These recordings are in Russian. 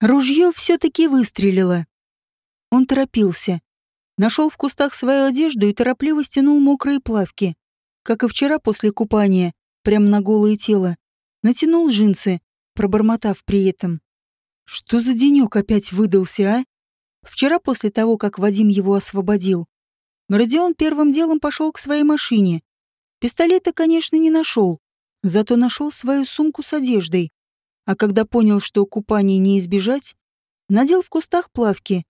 Ружье все-таки выстрелило. Он торопился. Нашел в кустах свою одежду и торопливо стянул мокрые плавки. Как и вчера после купания, прямо на голое тело. Натянул джинсы, пробормотав при этом. Что за денек опять выдался, а? Вчера после того, как Вадим его освободил, Родион первым делом пошел к своей машине. Пистолета, конечно, не нашел, зато нашел свою сумку с одеждой. А когда понял, что купания не избежать, надел в кустах плавки,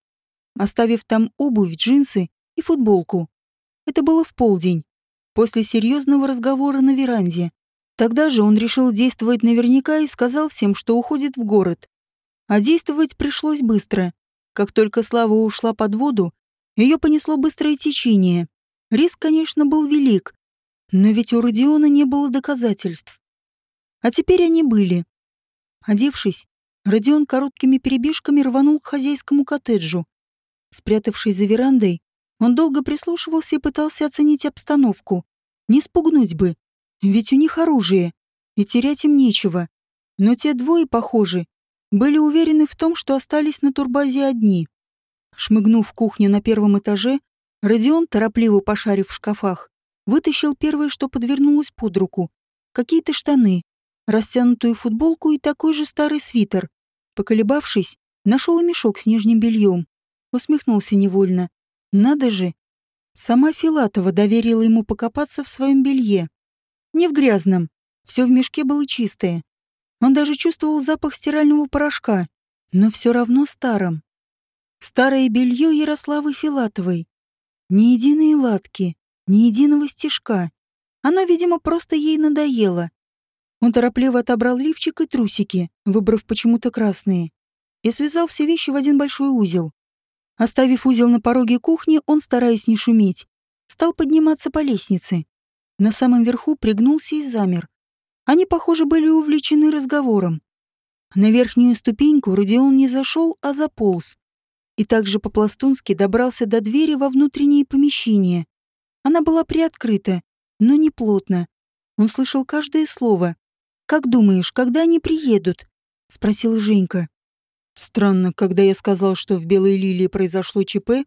оставив там обувь, джинсы и футболку. Это было в полдень, после серьезного разговора на веранде. Тогда же он решил действовать наверняка и сказал всем, что уходит в город. А действовать пришлось быстро. Как только Слава ушла под воду, ее понесло быстрое течение. Риск, конечно, был велик, но ведь у Родиона не было доказательств. А теперь они были. Одевшись, Родион короткими перебежками рванул к хозяйскому коттеджу. Спрятавшись за верандой, он долго прислушивался и пытался оценить обстановку. Не спугнуть бы, ведь у них оружие, и терять им нечего. Но те двое, похоже, были уверены в том, что остались на турбазе одни. Шмыгнув в кухню на первом этаже, Родион, торопливо пошарив в шкафах, вытащил первое, что подвернулось под руку. Какие-то штаны, растянутую футболку и такой же старый свитер. Поколебавшись, нашел мешок с нижним бельем. Усмехнулся невольно. Надо же. Сама Филатова доверила ему покопаться в своем белье. Не в грязном. Все в мешке было чистое. Он даже чувствовал запах стирального порошка, но все равно старым. Старое белье Ярославы Филатовой. Ни единой латки, ни единого стежка. Оно, видимо, просто ей надоело. Он торопливо отобрал лифчик и трусики, выбрав почему-то красные, и связал все вещи в один большой узел. Оставив узел на пороге кухни, он, стараясь не шуметь, стал подниматься по лестнице. На самом верху пригнулся и замер. Они, похоже, были увлечены разговором. На верхнюю ступеньку Родион не зашел, а заполз. И также по-пластунски добрался до двери во внутреннее помещение. Она была приоткрыта, но не плотно. Он слышал каждое слово, «Как думаешь, когда они приедут?» — спросила Женька. Странно, когда я сказал, что в Белой Лилии произошло ЧП,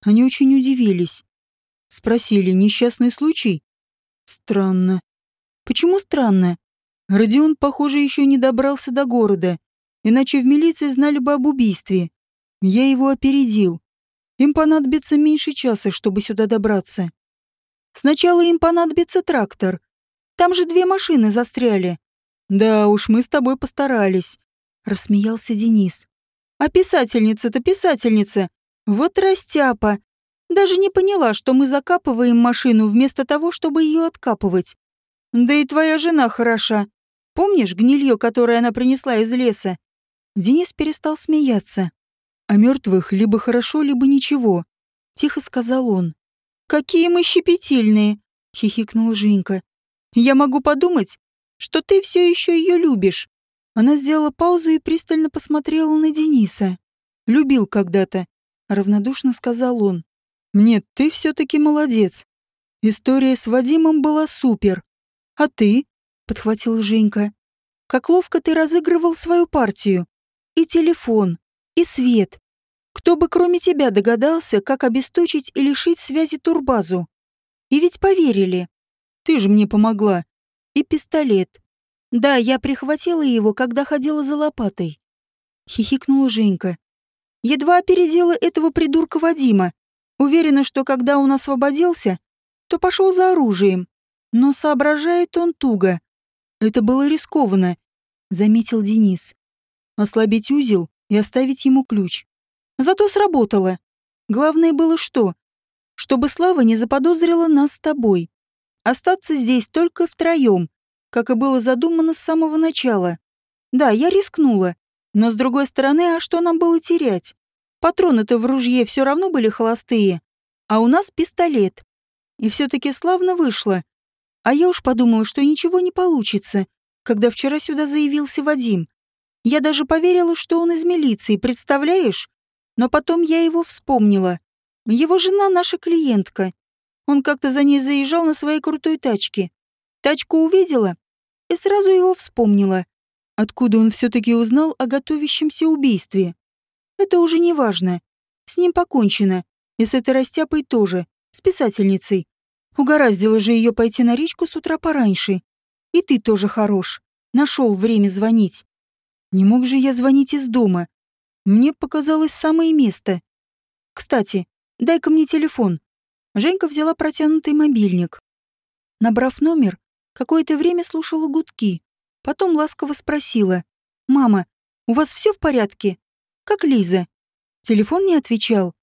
они очень удивились. Спросили, несчастный случай? Странно. Почему странно? Родион, похоже, еще не добрался до города, иначе в милиции знали бы об убийстве. Я его опередил. Им понадобится меньше часа, чтобы сюда добраться. Сначала им понадобится трактор. Там же две машины застряли. «Да уж, мы с тобой постарались», — рассмеялся Денис. «А писательница-то писательница. Вот растяпа. Даже не поняла, что мы закапываем машину вместо того, чтобы ее откапывать. Да и твоя жена хороша. Помнишь гнилье, которое она принесла из леса?» Денис перестал смеяться. «О мертвых либо хорошо, либо ничего», — тихо сказал он. «Какие мы щепетильные!» — хихикнула Женька. «Я могу подумать, что ты все еще ее любишь. Она сделала паузу и пристально посмотрела на Дениса. Любил когда-то, равнодушно сказал он. Нет, ты все-таки молодец. История с Вадимом была супер. А ты? подхватила Женька. Как ловко ты разыгрывал свою партию. И телефон, и свет. Кто бы кроме тебя догадался, как обесточить и лишить связи турбазу? И ведь поверили. Ты же мне помогла и пистолет. Да, я прихватила его, когда ходила за лопатой. Хихикнула Женька. Едва опередила этого придурка Вадима. Уверена, что когда он освободился, то пошел за оружием. Но соображает он туго. Это было рискованно, заметил Денис. Ослабить узел и оставить ему ключ. Зато сработало. Главное было что? Чтобы Слава не заподозрила нас с тобой остаться здесь только втроем, как и было задумано с самого начала. Да, я рискнула. Но с другой стороны, а что нам было терять? Патроны-то в ружье все равно были холостые, а у нас пистолет. И все-таки славно вышло. А я уж подумала, что ничего не получится, когда вчера сюда заявился Вадим. Я даже поверила, что он из милиции, представляешь? Но потом я его вспомнила. Его жена наша клиентка, он как-то за ней заезжал на своей крутой тачке. Тачку увидела и сразу его вспомнила. Откуда он все-таки узнал о готовящемся убийстве? Это уже не важно. С ним покончено. И с этой растяпой тоже. С писательницей. Угораздило же ее пойти на речку с утра пораньше. И ты тоже хорош. Нашел время звонить. Не мог же я звонить из дома. Мне показалось самое место. Кстати, дай-ка мне телефон. Женька взяла протянутый мобильник. Набрав номер, какое-то время слушала гудки. Потом ласково спросила. «Мама, у вас все в порядке? Как Лиза?» Телефон не отвечал.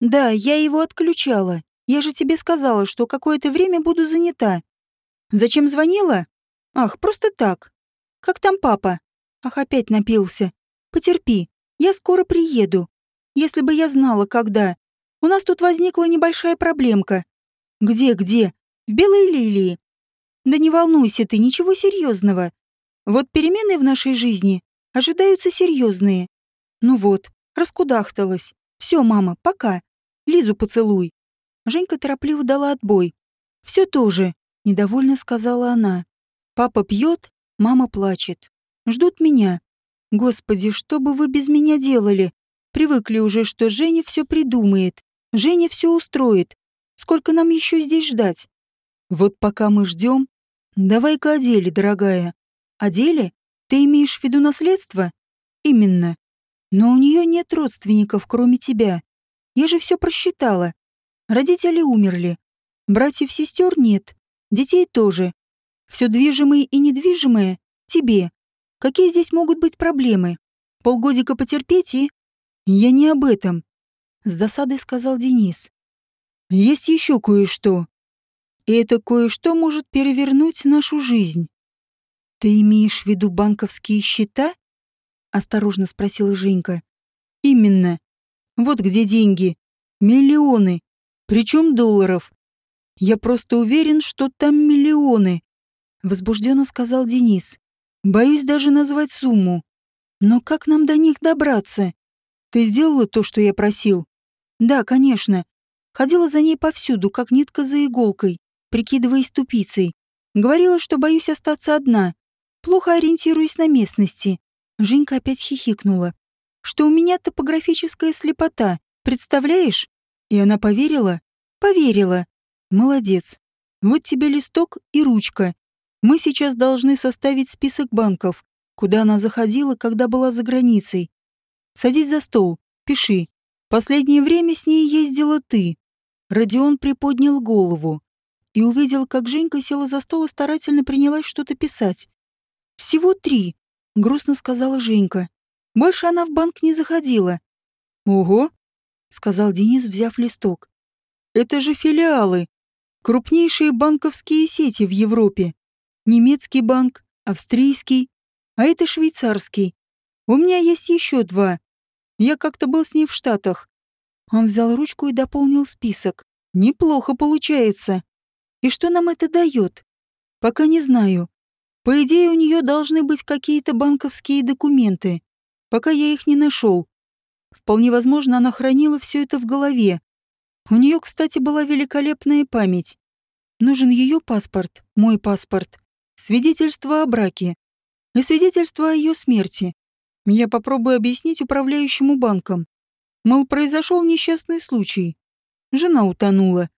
«Да, я его отключала. Я же тебе сказала, что какое-то время буду занята. Зачем звонила? Ах, просто так. Как там папа? Ах, опять напился. Потерпи, я скоро приеду. Если бы я знала, когда. У нас тут возникла небольшая проблемка. Где, где? В Белой Лилии. Да не волнуйся ты, ничего серьезного. Вот перемены в нашей жизни ожидаются серьезные. Ну вот, раскудахталась. Все, мама, пока. Лизу поцелуй. Женька торопливо дала отбой. Все тоже, недовольно сказала она. Папа пьет, мама плачет. Ждут меня. Господи, что бы вы без меня делали? Привыкли уже, что Женя все придумает. Женя все устроит. Сколько нам еще здесь ждать? Вот пока мы ждем. Давай-ка о дорогая. О? Ты имеешь в виду наследство? Именно. Но у нее нет родственников, кроме тебя. Я же все просчитала. Родители умерли. Братьев-сестер нет. Детей тоже. Все движимое и недвижимое — тебе. Какие здесь могут быть проблемы? Полгодика потерпеть и... Я не об этом. С досадой сказал Денис. Есть еще кое-что. И это кое-что может перевернуть нашу жизнь. Ты имеешь в виду банковские счета? Осторожно спросила Женька. Именно. Вот где деньги. Миллионы. Причем долларов. Я просто уверен, что там миллионы. Возбужденно сказал Денис. Боюсь даже назвать сумму. Но как нам до них добраться? Ты сделала то, что я просил? Да, конечно. Ходила за ней повсюду, как нитка за иголкой, прикидываясь тупицей. Говорила, что боюсь остаться одна. Плохо ориентируясь на местности. Женька опять хихикнула что у меня топографическая слепота, представляешь? И она поверила? Поверила. Молодец. Вот тебе листок и ручка. Мы сейчас должны составить список банков, куда она заходила, когда была за границей. Садись за стол, пиши. Последнее время с ней ездила ты. Родион приподнял голову и увидел, как Женька села за стол и старательно принялась что-то писать. «Всего три», — грустно сказала Женька. Больше она в банк не заходила. «Ого!» — сказал Денис, взяв листок. «Это же филиалы. Крупнейшие банковские сети в Европе. Немецкий банк, австрийский, а это швейцарский. У меня есть еще два. Я как-то был с ней в Штатах». Он взял ручку и дополнил список. «Неплохо получается. И что нам это дает? Пока не знаю. По идее, у нее должны быть какие-то банковские документы пока я их не нашел. Вполне возможно, она хранила все это в голове. У нее, кстати, была великолепная память. Нужен ее паспорт, мой паспорт, свидетельство о браке и свидетельство о ее смерти. Я попробую объяснить управляющему банком. Мол, произошел несчастный случай. Жена утонула.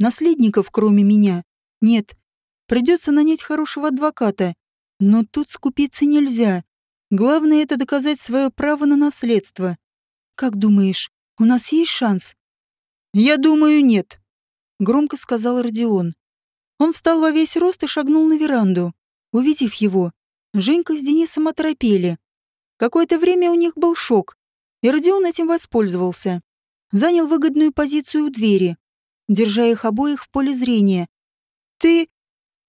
Наследников, кроме меня, нет. Придется нанять хорошего адвоката. Но тут скупиться нельзя. Главное — это доказать свое право на наследство. Как думаешь, у нас есть шанс? Я думаю, нет, — громко сказал Родион. Он встал во весь рост и шагнул на веранду. Увидев его, Женька с Денисом оторопели. Какое-то время у них был шок, и Родион этим воспользовался. Занял выгодную позицию у двери, держа их обоих в поле зрения. «Ты...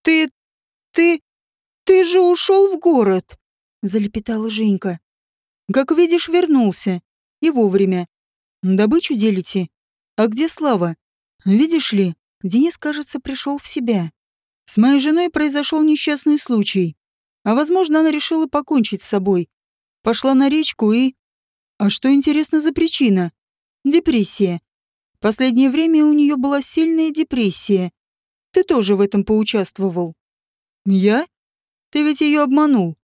ты... ты... ты же ушел в город!» — залепетала Женька. «Как видишь, вернулся. И вовремя. Добычу делите? А где Слава? Видишь ли, Денис, кажется, пришел в себя. С моей женой произошел несчастный случай. А возможно, она решила покончить с собой. Пошла на речку и... А что интересно за причина? Депрессия. Последнее время у нее была сильная депрессия. Ты тоже в этом поучаствовал. Я? Ты ведь ее обманул.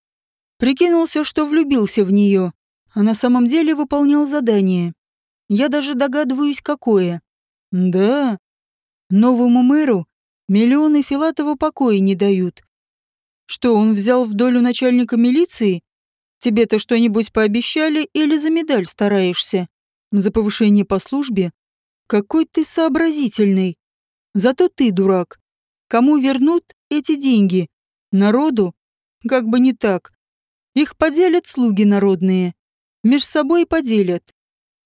Прикинулся, что влюбился в нее, а на самом деле выполнял задание. Я даже догадываюсь, какое. Да, новому мэру миллионы Филатова покоя не дают. Что, он взял в долю начальника милиции? Тебе-то что-нибудь пообещали или за медаль стараешься? За повышение по службе? Какой ты сообразительный. Зато ты дурак. Кому вернут эти деньги? Народу? Как бы не так. Их поделят слуги народные. Меж собой поделят.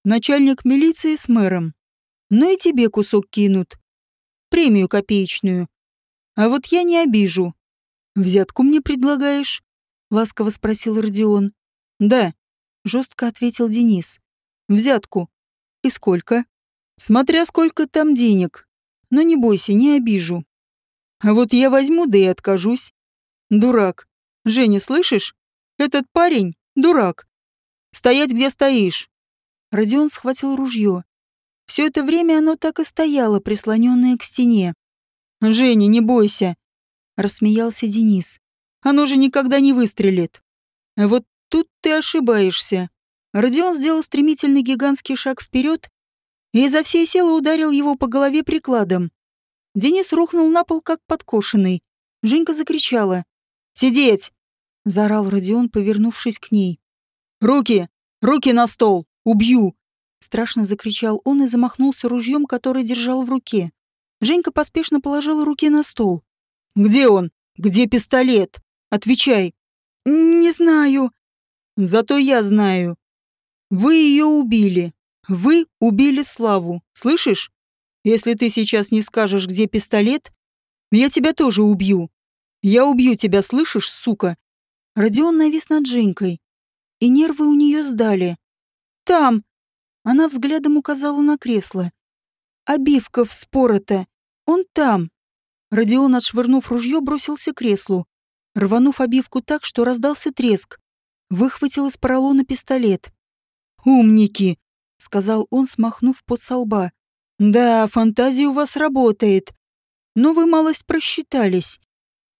Начальник милиции с мэром. Ну и тебе кусок кинут. Премию копеечную. А вот я не обижу. Взятку мне предлагаешь? Ласково спросил Родион. Да, жестко ответил Денис. Взятку. И сколько? Смотря сколько там денег. Но не бойся, не обижу. А вот я возьму, да и откажусь. Дурак. Женя, слышишь? Этот парень — дурак. Стоять, где стоишь. Родион схватил ружье. Все это время оно так и стояло, прислоненное к стене. «Женя, не бойся!» — рассмеялся Денис. «Оно же никогда не выстрелит!» Вот тут ты ошибаешься. Родион сделал стремительный гигантский шаг вперед и изо всей силы ударил его по голове прикладом. Денис рухнул на пол, как подкошенный. Женька закричала. «Сидеть!» — заорал Родион, повернувшись к ней. «Руки! Руки на стол! Убью!» Страшно закричал он и замахнулся ружьем, который держал в руке. Женька поспешно положила руки на стол. «Где он? Где пистолет? Отвечай!» «Не знаю». «Зато я знаю. Вы ее убили. Вы убили Славу, слышишь? Если ты сейчас не скажешь, где пистолет, я тебя тоже убью. Я убью тебя, слышишь, сука?» Родион навис над Женькой, и нервы у нее сдали. «Там!» Она взглядом указала на кресло. «Обивка вспорота. Он там!» Родион, отшвырнув ружье, бросился к креслу, рванув обивку так, что раздался треск. Выхватил из поролона пистолет. «Умники!» — сказал он, смахнув под со лба. «Да, фантазия у вас работает. Но вы малость просчитались».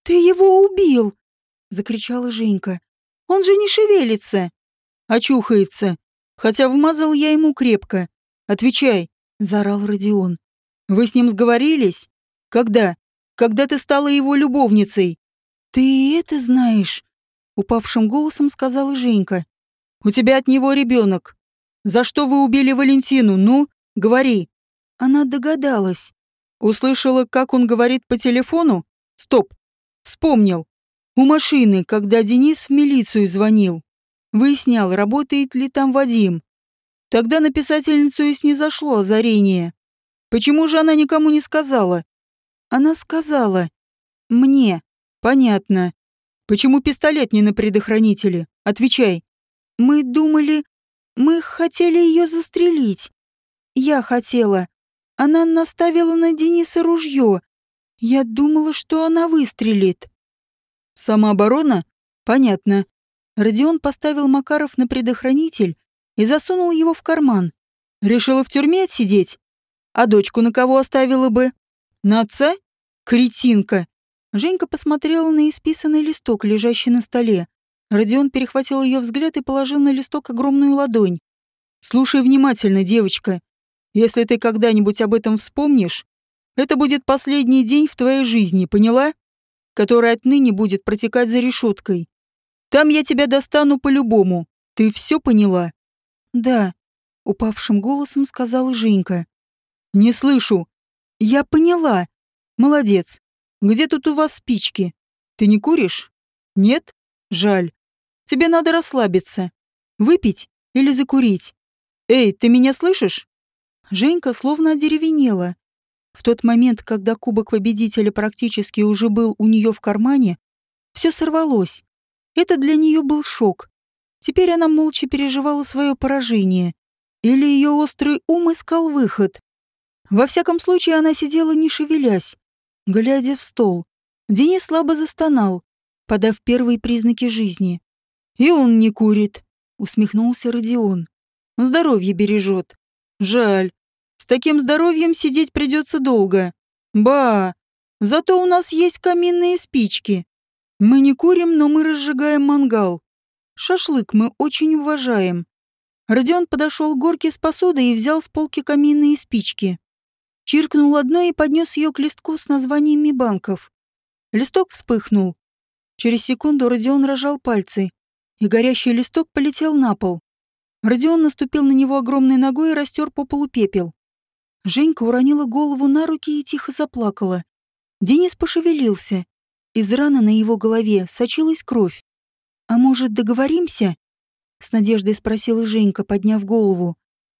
«Ты его убил!» — закричала Женька. «Он же не шевелится!» «Очухается. Хотя вмазал я ему крепко. Отвечай!» — заорал Родион. «Вы с ним сговорились? Когда? Когда ты стала его любовницей?» «Ты это знаешь?» — упавшим голосом сказала Женька. «У тебя от него ребенок. За что вы убили Валентину? Ну, говори». Она догадалась. Услышала, как он говорит по телефону? Стоп. Вспомнил. У машины, когда Денис в милицию звонил. Выяснял, работает ли там Вадим. Тогда на писательницу и снизошло озарение. Почему же она никому не сказала? Она сказала. Мне. Понятно. Почему пистолет не на предохранителе? Отвечай. Мы думали... Мы хотели ее застрелить. Я хотела. Она наставила на Дениса ружье. Я думала, что она выстрелит. Самооборона? Понятно. Родион поставил Макаров на предохранитель и засунул его в карман. Решила в тюрьме отсидеть? А дочку на кого оставила бы? На отца? Кретинка. Женька посмотрела на исписанный листок, лежащий на столе. Родион перехватил ее взгляд и положил на листок огромную ладонь. «Слушай внимательно, девочка. Если ты когда-нибудь об этом вспомнишь, это будет последний день в твоей жизни, поняла? Который отныне будет протекать за решеткой. Там я тебя достану по-любому. Ты все поняла?» «Да», — упавшим голосом сказала Женька. «Не слышу. Я поняла. Молодец. Где тут у вас спички? Ты не куришь? Нет? Жаль. Тебе надо расслабиться. Выпить или закурить? Эй, ты меня слышишь? Женька словно одеревенела. В тот момент, когда кубок победителя практически уже был у нее в кармане, все сорвалось. Это для нее был шок. Теперь она молча переживала свое поражение. Или ее острый ум искал выход. Во всяком случае, она сидела не шевелясь, глядя в стол. Денис слабо застонал, подав первые признаки жизни. «И он не курит», — усмехнулся Родион. «Здоровье бережет. Жаль. С таким здоровьем сидеть придется долго. Ба! Зато у нас есть каминные спички. Мы не курим, но мы разжигаем мангал. Шашлык мы очень уважаем. Родион подошел к горке с посудой и взял с полки каминные спички. Чиркнул одной и поднес ее к листку с названиями банков. Листок вспыхнул. Через секунду Родион рожал пальцы, и горящий листок полетел на пол. Родион наступил на него огромной ногой и растер по полу пепел. Женька уронила голову на руки и тихо заплакала. Денис пошевелился. Из раны на его голове сочилась кровь. «А может, договоримся?» — с надеждой спросила Женька, подняв голову.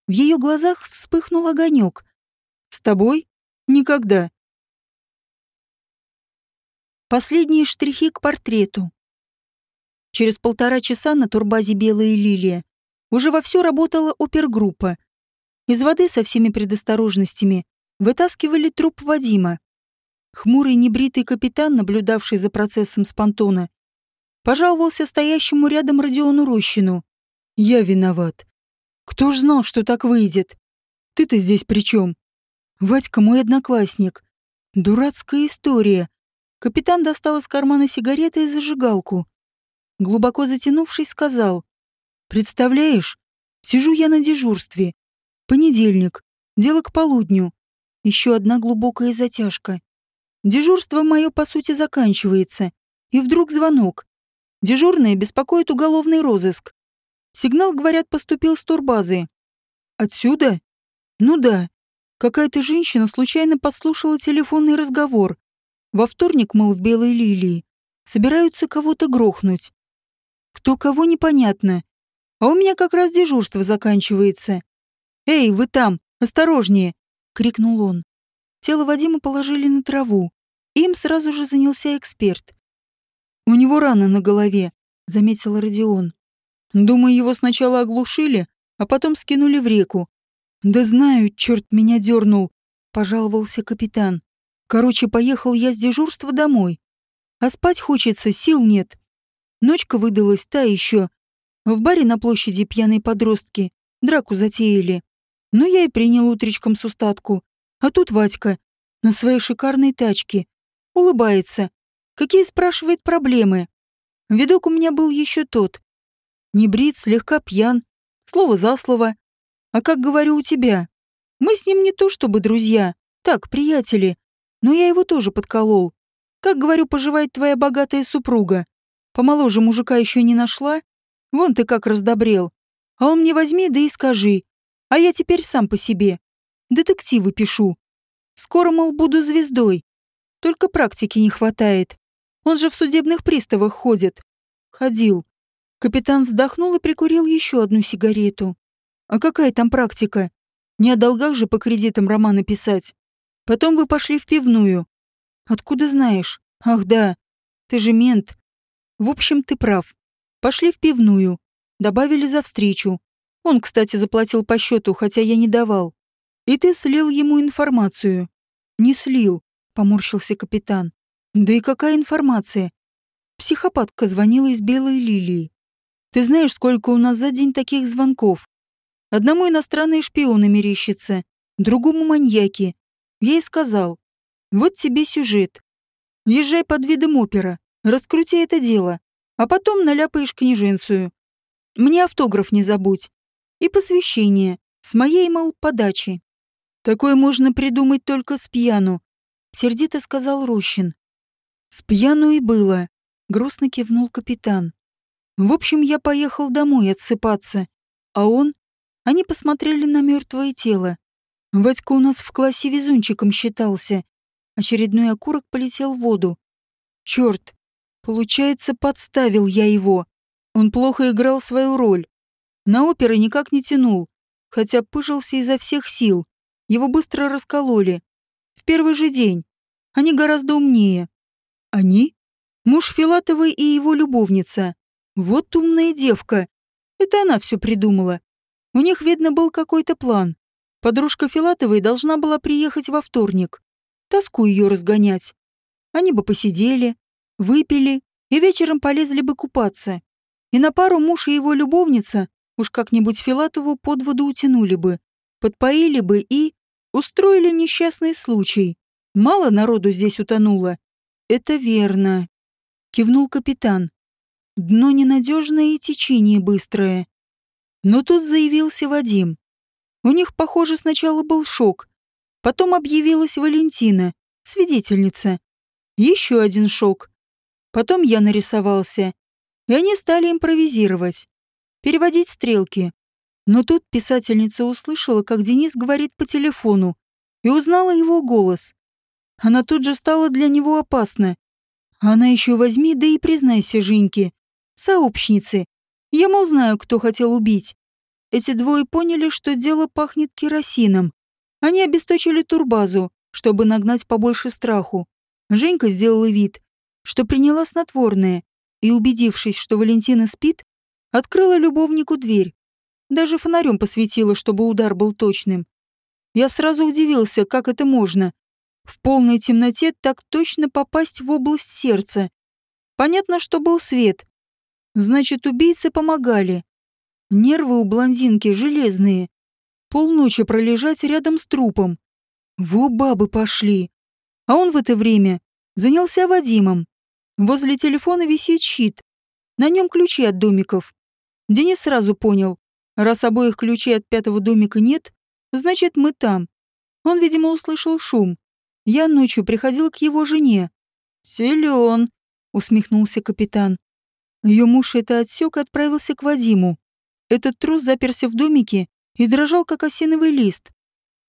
В ее глазах вспыхнул огонек. «С тобой? Никогда». Последние штрихи к портрету. Через полтора часа на турбазе «Белая лилия» уже вовсю работала опергруппа. Из воды со всеми предосторожностями вытаскивали труп Вадима. Хмурый небритый капитан, наблюдавший за процессом спонтона, пожаловался стоящему рядом Родиону Рощину. «Я виноват. Кто ж знал, что так выйдет? Ты-то здесь при чем? Вадька мой одноклассник. Дурацкая история». Капитан достал из кармана сигареты и зажигалку. Глубоко затянувшись, сказал. «Представляешь, сижу я на дежурстве. Понедельник. Дело к полудню. Еще одна глубокая затяжка. Дежурство мое, по сути, заканчивается. И вдруг звонок. Дежурные беспокоит уголовный розыск. Сигнал, говорят, поступил с турбазы. Отсюда? Ну да. Какая-то женщина случайно подслушала телефонный разговор. Во вторник, мол, в Белой Лилии. Собираются кого-то грохнуть. Кто кого, непонятно. А у меня как раз дежурство заканчивается. «Эй, вы там! Осторожнее!» — крикнул он. Тело Вадима положили на траву. Им сразу же занялся эксперт. «У него рана на голове», — заметил Родион. «Думаю, его сначала оглушили, а потом скинули в реку». «Да знаю, черт меня дернул», — пожаловался капитан. «Короче, поехал я с дежурства домой. А спать хочется, сил нет. Ночка выдалась та еще. В баре на площади пьяные подростки драку затеяли. Ну, я и принял утречком с устатку. А тут Вадька на своей шикарной тачке. Улыбается, Какие, спрашивает, проблемы? Видок у меня был еще тот. Не брит, слегка пьян. Слово за слово. А как говорю у тебя? Мы с ним не то чтобы друзья. Так, приятели. Но я его тоже подколол. Как, говорю, поживает твоя богатая супруга? Помоложе мужика еще не нашла? Вон ты как раздобрел. А он мне возьми, да и скажи. А я теперь сам по себе. Детективы пишу. Скоро, мол, буду звездой. Только практики не хватает. Он же в судебных приставах ходит. Ходил. Капитан вздохнул и прикурил еще одну сигарету. А какая там практика? Не о долгах же по кредитам романы писать. Потом вы пошли в пивную. Откуда знаешь? Ах да, ты же мент. В общем, ты прав. Пошли в пивную. Добавили за встречу. Он, кстати, заплатил по счету, хотя я не давал. И ты слил ему информацию. Не слил, поморщился капитан. Да и какая информация? Психопатка звонила из Белой Лилии. Ты знаешь, сколько у нас за день таких звонков? Одному иностранные шпионы мерещатся, другому маньяки. Я ей сказал, вот тебе сюжет. Езжай под видом опера, раскрути это дело, а потом наляпаешь княженцию. Мне автограф не забудь. И посвящение, с моей, мол, подачи. Такое можно придумать только с пьяну, сердито сказал Рощин. С пьяну и было, грустно кивнул капитан. В общем, я поехал домой отсыпаться, а он... Они посмотрели на мертвое тело. Вадька у нас в классе везунчиком считался. Очередной окурок полетел в воду. Черт, получается, подставил я его. Он плохо играл свою роль. На оперы никак не тянул, хотя пыжился изо всех сил. Его быстро раскололи. В первый же день. Они гораздо умнее. Они? Муж Филатовой и его любовница. Вот умная девка. Это она все придумала. У них, видно, был какой-то план. Подружка Филатовой должна была приехать во вторник. Тоску ее разгонять. Они бы посидели, выпили и вечером полезли бы купаться. И на пару муж и его любовница уж как-нибудь Филатову под воду утянули бы, подпоили бы и устроили несчастный случай. Мало народу здесь утонуло. «Это верно», — кивнул капитан. Дно ненадежное и течение быстрое. Но тут заявился Вадим. У них, похоже, сначала был шок. Потом объявилась Валентина, свидетельница. Еще один шок. Потом я нарисовался. И они стали импровизировать. Переводить стрелки. Но тут писательница услышала, как Денис говорит по телефону, и узнала его голос. Она тут же стала для него опасна. Она еще возьми, да и признайся Женьке. Сообщницы. Я, мол, знаю, кто хотел убить. Эти двое поняли, что дело пахнет керосином. Они обесточили турбазу, чтобы нагнать побольше страху. Женька сделала вид, что приняла снотворное, и, убедившись, что Валентина спит, открыла любовнику дверь. Даже фонарем посветила, чтобы удар был точным. Я сразу удивился, как это можно. В полной темноте так точно попасть в область сердца. Понятно, что был свет. Значит, убийцы помогали. Нервы у блондинки железные. Полночи пролежать рядом с трупом. Во бабы пошли. А он в это время занялся Вадимом. Возле телефона висит щит. На нем ключи от домиков. Денис сразу понял. Раз обоих ключей от пятого домика нет, значит, мы там. Он, видимо, услышал шум. Я ночью приходил к его жене. «Силен», — усмехнулся капитан. Ее муж это отсек и отправился к Вадиму. Этот трус заперся в домике и дрожал, как осиновый лист.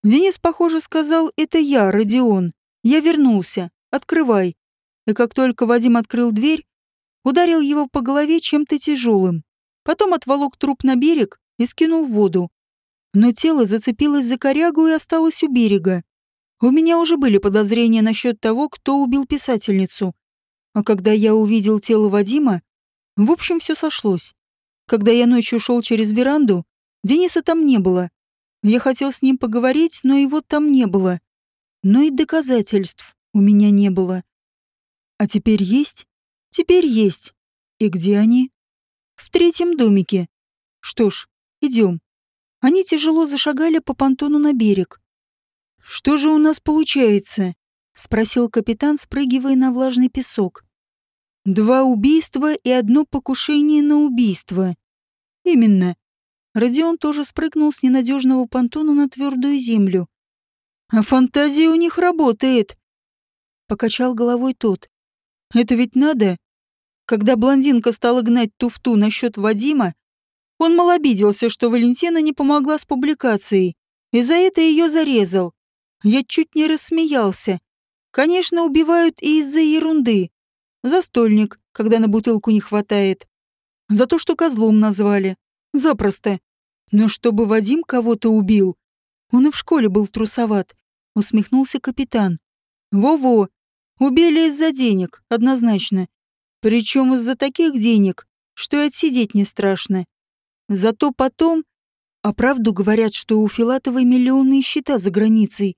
Денис, похоже, сказал «это я, Родион». Я вернулся. Открывай. И как только Вадим открыл дверь, ударил его по голове чем-то тяжелым. Потом отволок труп на берег и скинул в воду. Но тело зацепилось за корягу и осталось у берега. У меня уже были подозрения насчет того, кто убил писательницу. А когда я увидел тело Вадима, в общем, все сошлось. Когда я ночью шел через веранду, Дениса там не было. Я хотел с ним поговорить, но его там не было. Но и доказательств у меня не было. А теперь есть? Теперь есть. И где они? В третьем домике. Что ж, идем. Они тяжело зашагали по понтону на берег. Что же у нас получается? Спросил капитан, спрыгивая на влажный песок. Два убийства и одно покушение на убийство. Именно. Родион тоже спрыгнул с ненадежного понтона на твердую землю. А фантазия у них работает. Покачал головой тот. Это ведь надо. Когда блондинка стала гнать туфту насчет Вадима, он мол обиделся, что Валентина не помогла с публикацией, и за это ее зарезал. Я чуть не рассмеялся. Конечно, убивают и из-за ерунды. Застольник, когда на бутылку не хватает. За то, что козлом назвали. Запросто. Но чтобы Вадим кого-то убил. Он и в школе был трусоват. Усмехнулся капитан. Во-во. Убили из-за денег, однозначно. Причем из-за таких денег, что и отсидеть не страшно. Зато потом... А правду говорят, что у Филатовой миллионные счета за границей.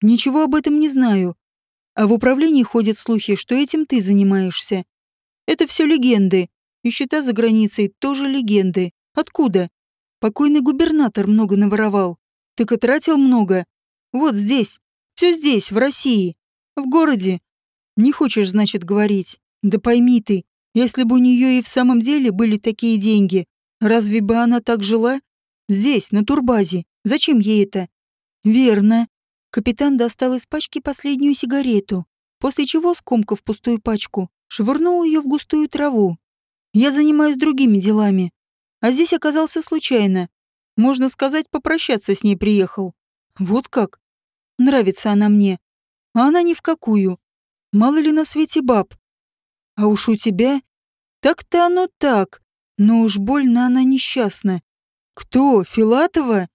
Ничего об этом не знаю. А в управлении ходят слухи, что этим ты занимаешься. Это все легенды. И счета за границей тоже легенды. Откуда? Покойный губернатор много наворовал. Так и тратил много. Вот здесь. Все здесь, в России. В городе. Не хочешь, значит, говорить. Да пойми ты, если бы у нее и в самом деле были такие деньги, разве бы она так жила? Здесь, на турбазе. Зачем ей это? Верно. Капитан достал из пачки последнюю сигарету, после чего, скомкав пустую пачку, швырнул ее в густую траву. «Я занимаюсь другими делами. А здесь оказался случайно. Можно сказать, попрощаться с ней приехал. Вот как. Нравится она мне. А она ни в какую. Мало ли на свете баб. А уж у тебя... Так-то оно так. Но уж больно она несчастна. Кто? Филатова?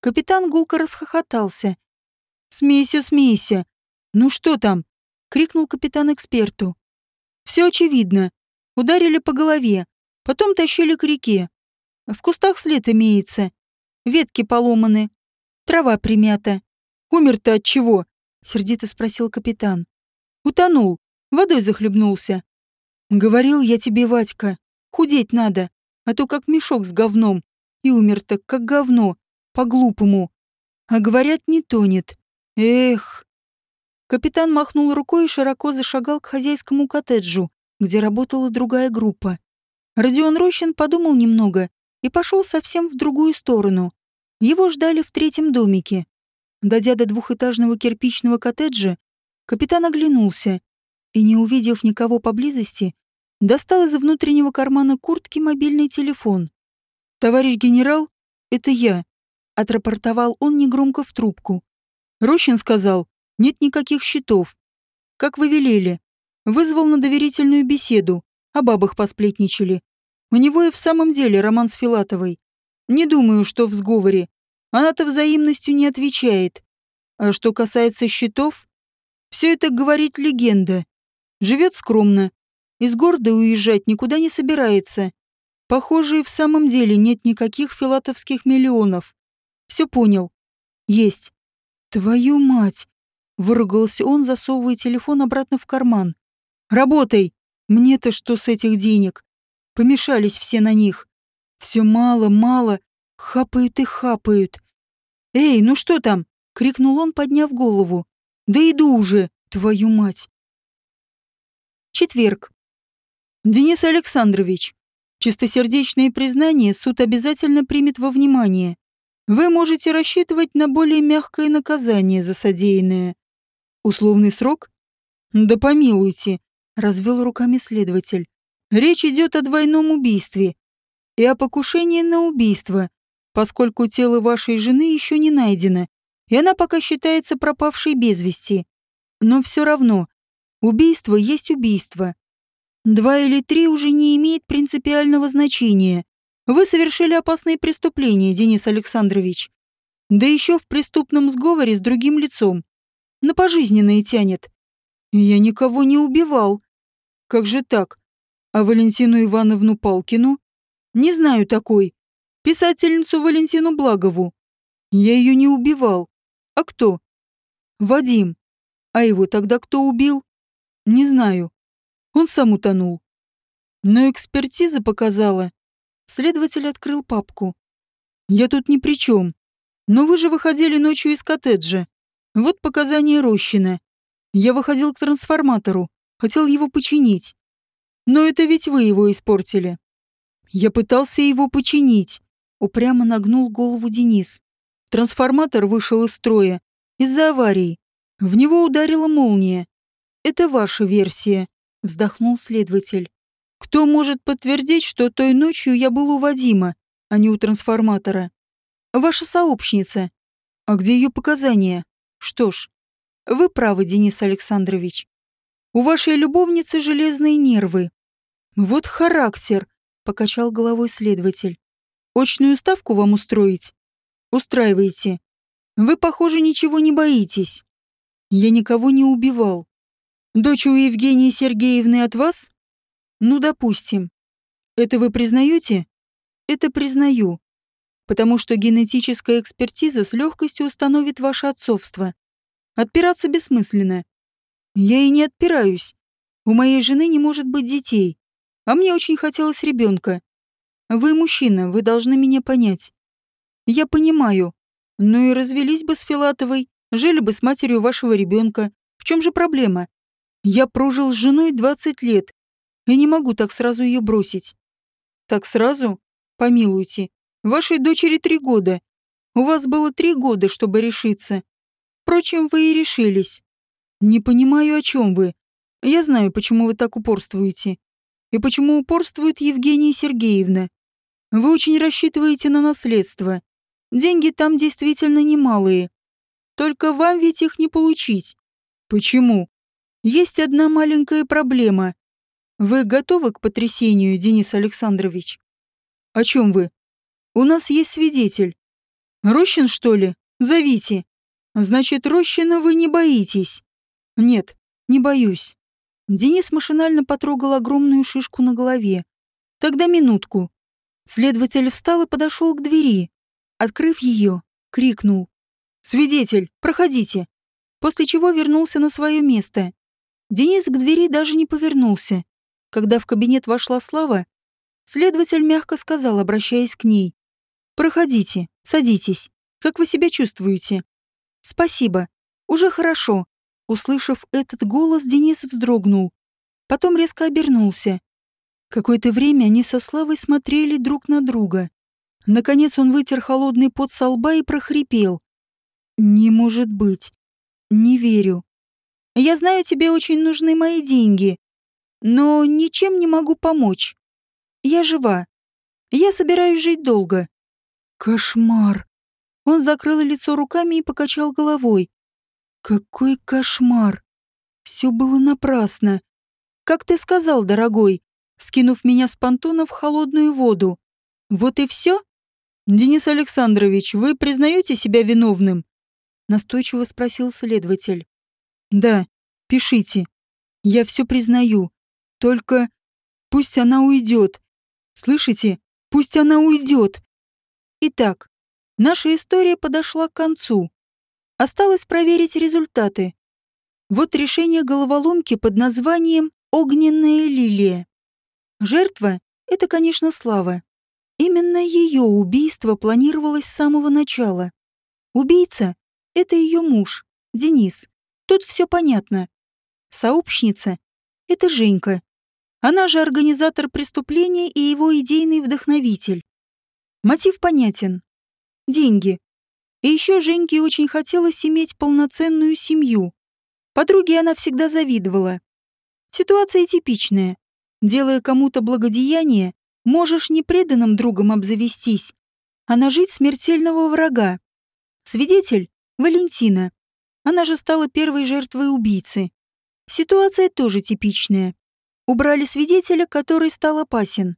Капитан гулко расхохотался, «Смейся, смейся! Ну что там?» — крикнул капитан эксперту. «Все очевидно. Ударили по голове, потом тащили к реке. В кустах след имеется. Ветки поломаны, трава примята. Умер-то от чего?» — сердито спросил капитан. «Утонул, водой захлебнулся. Говорил я тебе, Вадька, худеть надо, а то как мешок с говном. И умер-то как говно, по-глупому. А говорят, не тонет. Эх. Капитан махнул рукой и широко зашагал к хозяйскому коттеджу, где работала другая группа. Родион Рощин подумал немного и пошел совсем в другую сторону. Его ждали в третьем домике. Дойдя до двухэтажного кирпичного коттеджа, капитан оглянулся и, не увидев никого поблизости, достал из внутреннего кармана куртки мобильный телефон. «Товарищ генерал, это я», — отрапортовал он негромко в трубку. Рощин сказал, нет никаких счетов. Как вы велели. Вызвал на доверительную беседу, о бабах посплетничали. У него и в самом деле роман с Филатовой. Не думаю, что в сговоре. Она-то взаимностью не отвечает. А что касается счетов, все это говорит легенда. Живет скромно. Из города уезжать никуда не собирается. Похоже, и в самом деле нет никаких филатовских миллионов. Все понял. Есть. Твою мать! Выругался он, засовывая телефон обратно в карман. Работай! Мне-то что с этих денег? Помешались все на них. Все мало, мало. Хапают и хапают. «Эй, ну что там?» — крикнул он, подняв голову. «Да иду уже, твою мать!» Четверг. Денис Александрович, чистосердечные признания суд обязательно примет во внимание. Вы можете рассчитывать на более мягкое наказание за содеянное. Условный срок? Да помилуйте, развел руками следователь. Речь идет о двойном убийстве и о покушении на убийство, поскольку тело вашей жены еще не найдено, и она пока считается пропавшей без вести. Но все равно Убийство есть убийство. Два или три уже не имеет принципиального значения. Вы совершили опасные преступления, Денис Александрович. Да еще в преступном сговоре с другим лицом. На пожизненное тянет. Я никого не убивал. Как же так? А Валентину Ивановну Палкину? Не знаю такой. Писательницу Валентину Благову. Я ее не убивал. А кто? Вадим. А его тогда кто убил? Не знаю. Он сам утонул. Но экспертиза показала. Следователь открыл папку. Я тут ни при чем. Но вы же выходили ночью из коттеджа. Вот показания Рощина. Я выходил к трансформатору. Хотел его починить. Но это ведь вы его испортили. Я пытался его починить. Упрямо нагнул голову Денис. Трансформатор вышел из строя. Из-за аварии. В него ударила молния. Это ваша версия, вздохнул следователь. Кто может подтвердить, что той ночью я был у Вадима, а не у трансформатора? Ваша сообщница. А где ее показания? Что ж, вы правы, Денис Александрович. У вашей любовницы железные нервы. Вот характер, покачал головой следователь. Очную ставку вам устроить? Устраивайте. Вы, похоже, ничего не боитесь. Я никого не убивал. Дочь у Евгении Сергеевны от вас? Ну, допустим. Это вы признаете? Это признаю. Потому что генетическая экспертиза с легкостью установит ваше отцовство. Отпираться бессмысленно. Я и не отпираюсь. У моей жены не может быть детей. А мне очень хотелось ребенка. Вы мужчина, вы должны меня понять. Я понимаю. Ну и развелись бы с Филатовой, жили бы с матерью вашего ребенка. В чем же проблема? Я прожил с женой 20 лет и не могу так сразу ее бросить. Так сразу? Помилуйте. Вашей дочери три года. У вас было три года, чтобы решиться. Впрочем, вы и решились. Не понимаю, о чем вы. Я знаю, почему вы так упорствуете. И почему упорствует Евгения Сергеевна. Вы очень рассчитываете на наследство. Деньги там действительно немалые. Только вам ведь их не получить. Почему? Есть одна маленькая проблема. Вы готовы к потрясению, Денис Александрович? О чем вы? У нас есть свидетель. Рощин, что ли? Зовите. Значит, Рощина вы не боитесь? Нет, не боюсь. Денис машинально потрогал огромную шишку на голове. Тогда минутку. Следователь встал и подошел к двери. Открыв ее, крикнул. «Свидетель, проходите!» После чего вернулся на свое место. Денис к двери даже не повернулся. Когда в кабинет вошла Слава, следователь мягко сказал, обращаясь к ней. «Проходите, садитесь. Как вы себя чувствуете?» «Спасибо. Уже хорошо». Услышав этот голос, Денис вздрогнул. Потом резко обернулся. Какое-то время они со Славой смотрели друг на друга. Наконец он вытер холодный пот со лба и прохрипел. «Не может быть. Не верю. Я знаю, тебе очень нужны мои деньги, но ничем не могу помочь. Я жива. Я собираюсь жить долго». «Кошмар!» Он закрыл лицо руками и покачал головой. «Какой кошмар! Все было напрасно. Как ты сказал, дорогой, скинув меня с понтона в холодную воду. Вот и все? Денис Александрович, вы признаете себя виновным? Настойчиво спросил следователь. Да, пишите. Я все признаю. Только пусть она уйдет. Слышите? Пусть она уйдет. Итак, наша история подошла к концу. Осталось проверить результаты. Вот решение головоломки под названием «Огненная лилия». Жертва — это, конечно, Слава. Именно ее убийство планировалось с самого начала. Убийца — это ее муж, Денис. Тут все понятно. Сообщница — это Женька. Она же организатор преступления и его идейный вдохновитель. Мотив понятен. Деньги. И еще Женьке очень хотелось иметь полноценную семью. Подруге она всегда завидовала. Ситуация типичная. Делая кому-то благодеяние, можешь не преданным другом обзавестись, а нажить смертельного врага. Свидетель — Валентина. Она же стала первой жертвой убийцы. Ситуация тоже типичная. Убрали свидетеля, который стал опасен.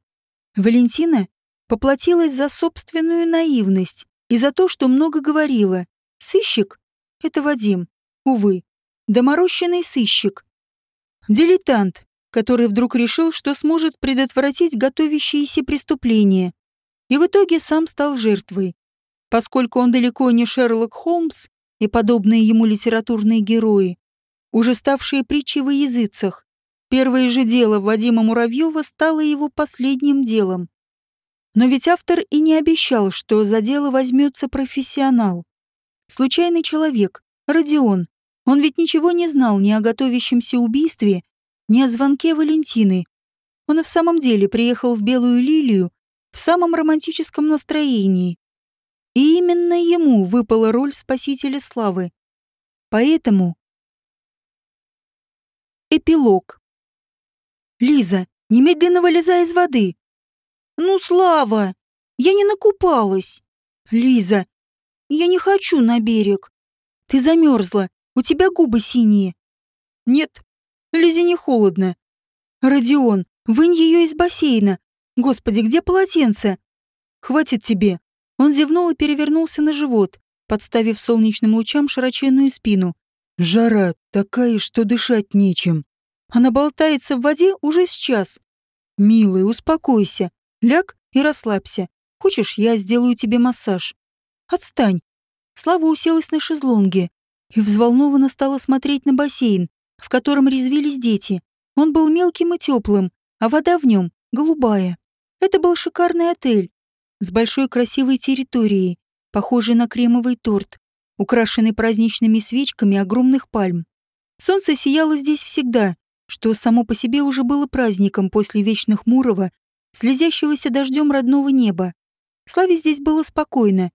Валентина поплатилась за собственную наивность и за то, что много говорила. Сыщик — это Вадим. Увы, доморощенный сыщик. Дилетант, который вдруг решил, что сможет предотвратить готовящиеся преступления. И в итоге сам стал жертвой. Поскольку он далеко не Шерлок Холмс и подобные ему литературные герои, уже ставшие притчей во языцах, первое же дело Вадима Муравьева стало его последним делом. Но ведь автор и не обещал, что за дело возьмется профессионал. Случайный человек, Родион. Он ведь ничего не знал ни о готовящемся убийстве, не о звонке Валентины. Он и в самом деле приехал в Белую Лилию в самом романтическом настроении. И именно ему выпала роль спасителя славы. Поэтому... Эпилог. «Лиза, немедленно вылезай из воды!» «Ну, Слава, я не накупалась!» «Лиза, я не хочу на берег!» «Ты замерзла, у тебя губы синие!» «Нет, Лизе не холодно. Родион, вынь ее из бассейна. Господи, где полотенце? Хватит тебе. Он зевнул и перевернулся на живот, подставив солнечным лучам широченную спину. Жара такая, что дышать нечем. Она болтается в воде уже сейчас. Милый, успокойся. Ляг и расслабься. Хочешь, я сделаю тебе массаж? Отстань. Слава уселась на шезлонге и взволнованно стала смотреть на бассейн, в котором резвились дети. Он был мелким и теплым, а вода в нем голубая. Это был шикарный отель с большой красивой территорией, похожей на кремовый торт, украшенный праздничными свечками огромных пальм. Солнце сияло здесь всегда, что само по себе уже было праздником после вечно хмурого, слезящегося дождем родного неба. Славе здесь было спокойно.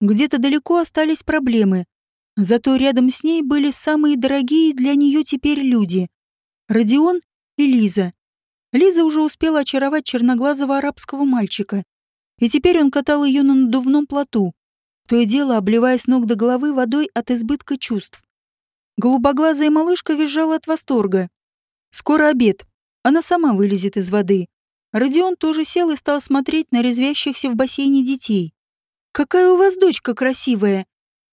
Где-то далеко остались проблемы, Зато рядом с ней были самые дорогие для нее теперь люди — Родион и Лиза. Лиза уже успела очаровать черноглазого арабского мальчика, и теперь он катал ее на надувном плоту, то и дело обливая с ног до головы водой от избытка чувств. Голубоглазая малышка визжала от восторга. Скоро обед. Она сама вылезет из воды. Родион тоже сел и стал смотреть на резвящихся в бассейне детей. «Какая у вас дочка красивая!»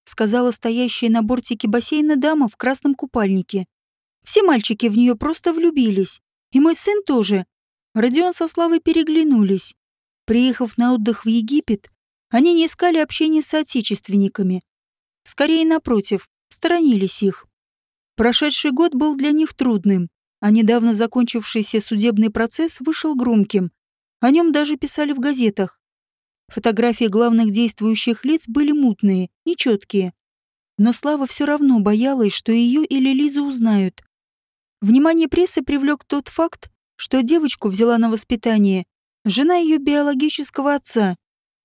сказала стоящая на бортике бассейна дама в красном купальнике. Все мальчики в нее просто влюбились. И мой сын тоже. Родион со Славой переглянулись. Приехав на отдых в Египет, они не искали общения с отечественниками. Скорее, напротив, сторонились их. Прошедший год был для них трудным, а недавно закончившийся судебный процесс вышел громким. О нем даже писали в газетах. Фотографии главных действующих лиц были мутные, нечеткие. Но Слава все равно боялась, что ее или Лизу узнают. Внимание прессы привлек тот факт, что девочку взяла на воспитание жена ее биологического отца,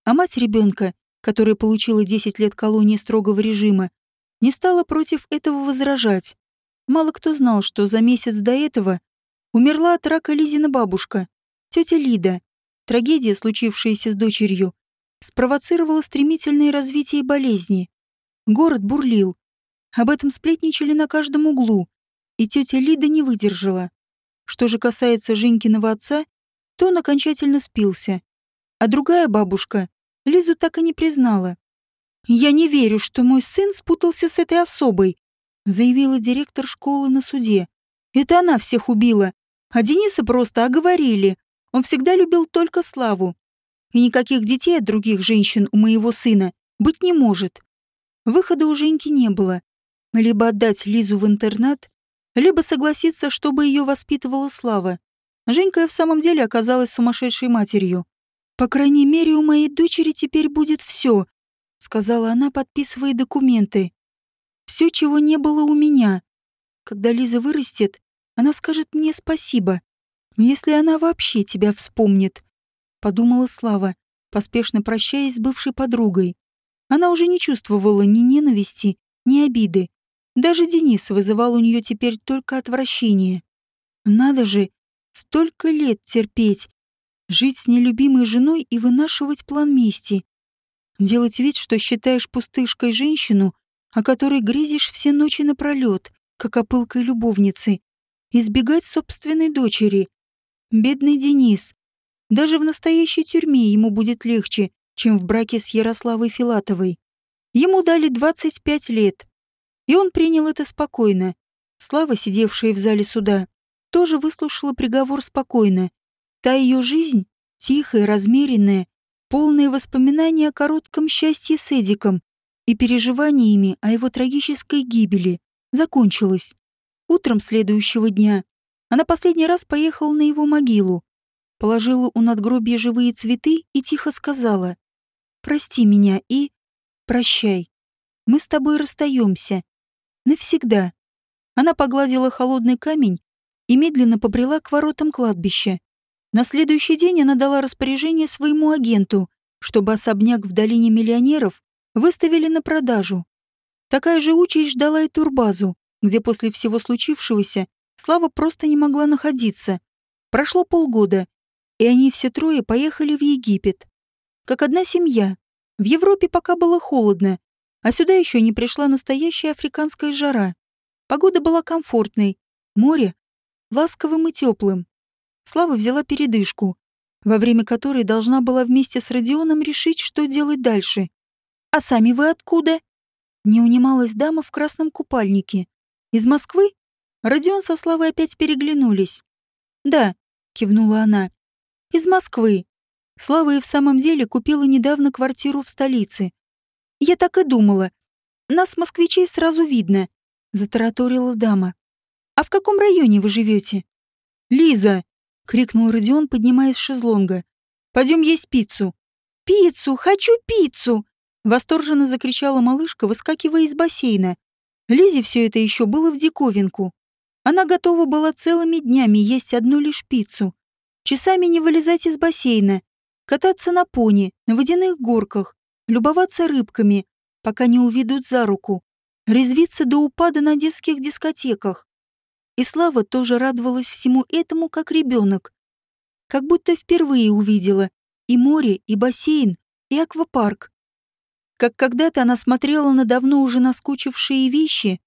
а мать ребенка, которая получила 10 лет колонии строгого режима, не стала против этого возражать. Мало кто знал, что за месяц до этого умерла от рака Лизина бабушка, тетя Лида. Трагедия, случившаяся с дочерью, спровоцировала стремительное развитие болезни. Город бурлил. Об этом сплетничали на каждом углу, и тетя Лида не выдержала. Что же касается Женькиного отца, то он окончательно спился. А другая бабушка Лизу так и не признала. «Я не верю, что мой сын спутался с этой особой», заявила директор школы на суде. «Это она всех убила, а Дениса просто оговорили. Он всегда любил только славу. И никаких детей от других женщин у моего сына быть не может. Выхода у Женьки не было. Либо отдать Лизу в интернат, либо согласиться, чтобы ее воспитывала Слава. Женька в самом деле оказалась сумасшедшей матерью. «По крайней мере, у моей дочери теперь будет все», — сказала она, подписывая документы. «Все, чего не было у меня. Когда Лиза вырастет, она скажет мне спасибо. Если она вообще тебя вспомнит», — подумала Слава, поспешно прощаясь с бывшей подругой. Она уже не чувствовала ни ненависти, ни обиды. Даже Денис вызывал у нее теперь только отвращение. Надо же, столько лет терпеть, жить с нелюбимой женой и вынашивать план мести. Делать вид, что считаешь пустышкой женщину, о которой грезишь все ночи напролет, как о пылкой любовнице. Избегать собственной дочери. Бедный Денис. Даже в настоящей тюрьме ему будет легче, чем в браке с Ярославой Филатовой. Ему дали 25 лет, и он принял это спокойно. Слава, сидевшая в зале суда, тоже выслушала приговор спокойно. Та ее жизнь, тихая, размеренная, полная воспоминаний о коротком счастье с Эдиком и переживаниями о его трагической гибели, закончилась. Утром следующего дня она последний раз поехала на его могилу, положила у надгробия живые цветы и тихо сказала Прости меня и... Прощай. Мы с тобой расстаемся. Навсегда. Она погладила холодный камень и медленно побрела к воротам кладбища. На следующий день она дала распоряжение своему агенту, чтобы особняк в долине миллионеров выставили на продажу. Такая же участь ждала и турбазу, где после всего случившегося Слава просто не могла находиться. Прошло полгода, и они все трое поехали в Египет как одна семья. В Европе пока было холодно, а сюда еще не пришла настоящая африканская жара. Погода была комфортной, море — ласковым и теплым. Слава взяла передышку, во время которой должна была вместе с Родионом решить, что делать дальше. «А сами вы откуда?» Не унималась дама в красном купальнике. «Из Москвы?» Родион со Славой опять переглянулись. «Да», — кивнула она. «Из Москвы. Слава и в самом деле купила недавно квартиру в столице. Я так и думала. Нас, москвичей, сразу видно, затараторила дама. А в каком районе вы живете? Лиза! крикнул Родион, поднимаясь с шезлонга. Пойдем есть пиццу. Пиццу! Хочу пиццу! Восторженно закричала малышка, выскакивая из бассейна. Лизе все это еще было в диковинку. Она готова была целыми днями есть одну лишь пиццу. Часами не вылезать из бассейна, кататься на пони, на водяных горках, любоваться рыбками, пока не уведут за руку, резвиться до упада на детских дискотеках. И Слава тоже радовалась всему этому, как ребенок. Как будто впервые увидела и море, и бассейн, и аквапарк. Как когда-то она смотрела на давно уже наскучившие вещи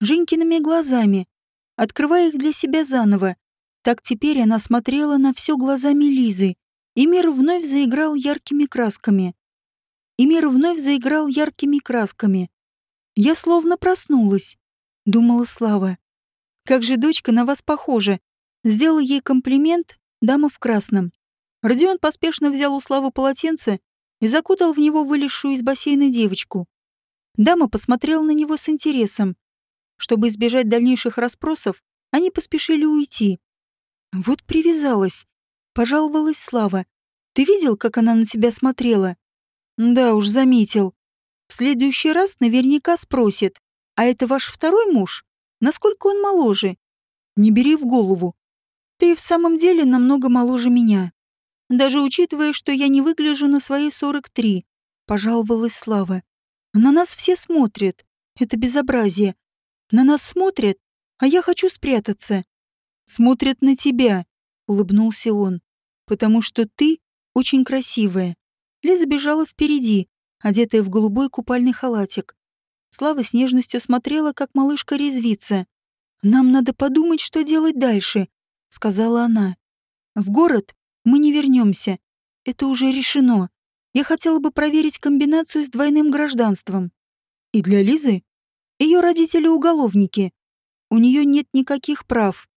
Женькиными глазами, открывая их для себя заново. Так теперь она смотрела на все глазами Лизы, и мир вновь заиграл яркими красками. И мир вновь заиграл яркими красками. Я словно проснулась, думала Слава. Как же дочка на вас похожа. Сделал ей комплимент дама в красном. Родион поспешно взял у Славы полотенце и закутал в него вылезшую из бассейна девочку. Дама посмотрела на него с интересом. Чтобы избежать дальнейших расспросов, они поспешили уйти. Вот привязалась, Пожаловалась Слава. «Ты видел, как она на тебя смотрела?» «Да уж, заметил. В следующий раз наверняка спросит, а это ваш второй муж? Насколько он моложе?» «Не бери в голову». Ты в самом деле намного моложе меня. Даже учитывая, что я не выгляжу на свои 43, пожаловалась Слава. На нас все смотрят. Это безобразие. На нас смотрят, а я хочу спрятаться. Смотрят на тебя, улыбнулся он, потому что ты очень красивая. Лиза бежала впереди, одетая в голубой купальный халатик. Слава с нежностью смотрела, как малышка резвится. «Нам надо подумать, что делать дальше», — сказала она. «В город мы не вернемся. Это уже решено. Я хотела бы проверить комбинацию с двойным гражданством. И для Лизы? Ее родители уголовники. У нее нет никаких прав.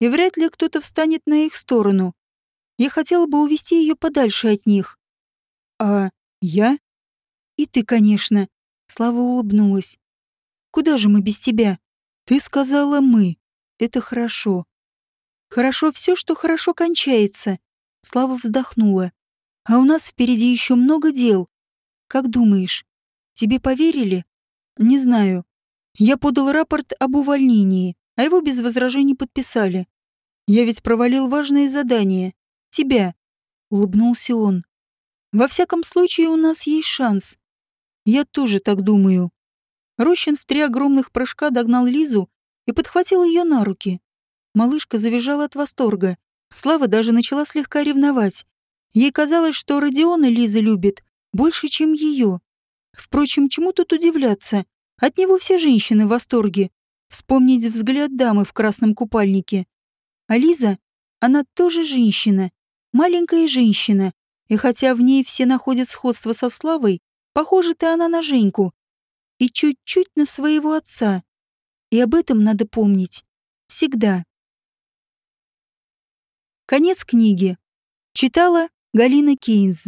И вряд ли кто-то встанет на их сторону. Я хотела бы увести ее подальше от них. А я? И ты, конечно. Слава улыбнулась. Куда же мы без тебя? Ты сказала «мы». Это хорошо. Хорошо все, что хорошо кончается. Слава вздохнула. А у нас впереди еще много дел. Как думаешь, тебе поверили? Не знаю. Я подал рапорт об увольнении, а его без возражений подписали. Я ведь провалил важное задание. Тебя. Улыбнулся он. Во всяком случае, у нас есть шанс. Я тоже так думаю. Рощин в три огромных прыжка догнал Лизу и подхватил ее на руки. Малышка завизжала от восторга. Слава даже начала слегка ревновать. Ей казалось, что Родиона Лиза любит больше, чем ее. Впрочем, чему тут удивляться? От него все женщины в восторге. Вспомнить взгляд дамы в красном купальнике. А Лиза, она тоже женщина. Маленькая женщина. И хотя в ней все находят сходство со Славой, похожа-то она на Женьку. И чуть-чуть на своего отца. И об этом надо помнить. Всегда. Конец книги. Читала Галина Кейнз.